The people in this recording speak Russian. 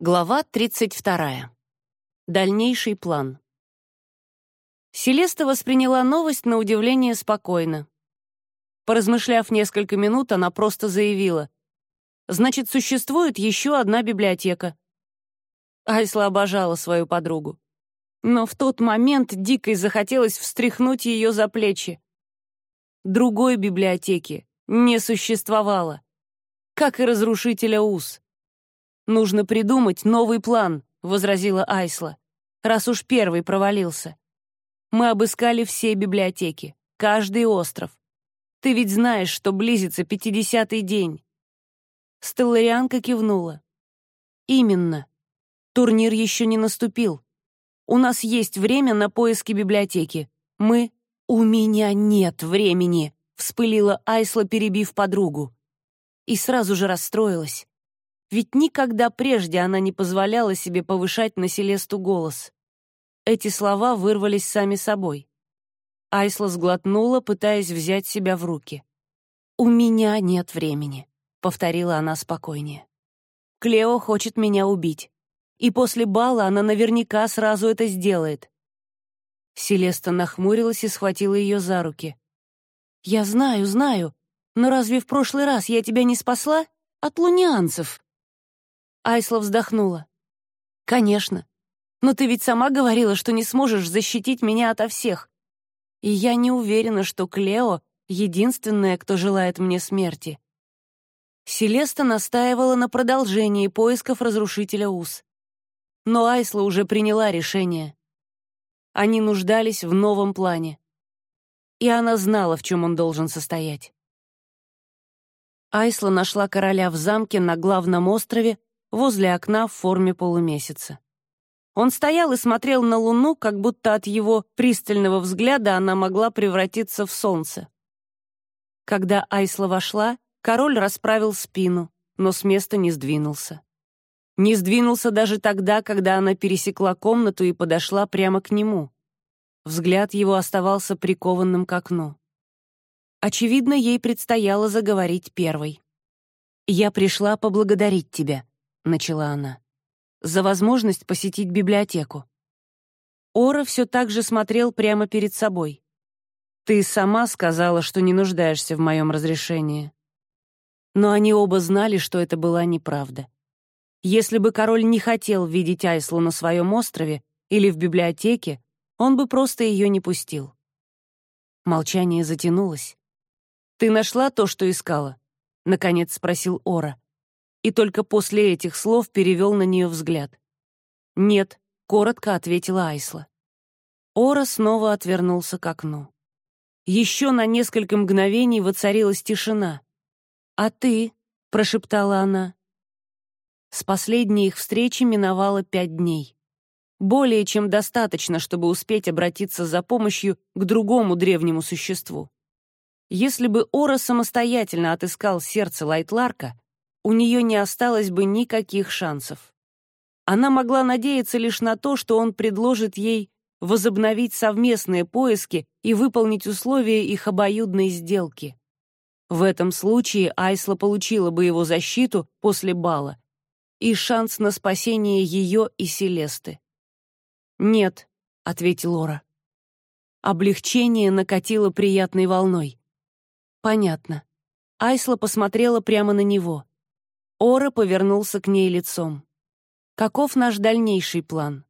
Глава 32. Дальнейший план. Селеста восприняла новость на удивление спокойно. Поразмышляв несколько минут, она просто заявила. «Значит, существует еще одна библиотека». Айсла обожала свою подругу. Но в тот момент дикой захотелось встряхнуть ее за плечи. Другой библиотеки не существовало, как и разрушителя уз. «Нужно придумать новый план», — возразила Айсла, «раз уж первый провалился. Мы обыскали все библиотеки, каждый остров. Ты ведь знаешь, что близится пятидесятый день». Стелларианка кивнула. «Именно. Турнир еще не наступил. У нас есть время на поиски библиотеки. Мы... У меня нет времени», — вспылила Айсла, перебив подругу. И сразу же расстроилась. Ведь никогда прежде она не позволяла себе повышать на Селесту голос. Эти слова вырвались сами собой. Айсла сглотнула, пытаясь взять себя в руки. «У меня нет времени», — повторила она спокойнее. «Клео хочет меня убить. И после бала она наверняка сразу это сделает». Селеста нахмурилась и схватила ее за руки. «Я знаю, знаю, но разве в прошлый раз я тебя не спасла? От лунианцев?» Айсла вздохнула. «Конечно. Но ты ведь сама говорила, что не сможешь защитить меня ото всех. И я не уверена, что Клео — единственная, кто желает мне смерти». Селеста настаивала на продолжении поисков разрушителя уз. Но Айсла уже приняла решение. Они нуждались в новом плане. И она знала, в чем он должен состоять. Айсла нашла короля в замке на главном острове возле окна в форме полумесяца. Он стоял и смотрел на луну, как будто от его пристального взгляда она могла превратиться в солнце. Когда Айсла вошла, король расправил спину, но с места не сдвинулся. Не сдвинулся даже тогда, когда она пересекла комнату и подошла прямо к нему. Взгляд его оставался прикованным к окну. Очевидно, ей предстояло заговорить первой. «Я пришла поблагодарить тебя», начала она, за возможность посетить библиотеку. Ора все так же смотрел прямо перед собой. «Ты сама сказала, что не нуждаешься в моем разрешении». Но они оба знали, что это была неправда. Если бы король не хотел видеть Айслу на своем острове или в библиотеке, он бы просто ее не пустил. Молчание затянулось. «Ты нашла то, что искала?» — наконец спросил Ора и только после этих слов перевел на нее взгляд. «Нет», — коротко ответила Айсла. Ора снова отвернулся к окну. Еще на несколько мгновений воцарилась тишина. «А ты?» — прошептала она. С последней их встречи миновало пять дней. Более чем достаточно, чтобы успеть обратиться за помощью к другому древнему существу. Если бы Ора самостоятельно отыскал сердце Лайтларка, у нее не осталось бы никаких шансов. Она могла надеяться лишь на то, что он предложит ей возобновить совместные поиски и выполнить условия их обоюдной сделки. В этом случае Айсла получила бы его защиту после бала и шанс на спасение ее и Селесты. «Нет», — ответил Лора. Облегчение накатило приятной волной. «Понятно». Айсла посмотрела прямо на него. Ора повернулся к ней лицом. «Каков наш дальнейший план?»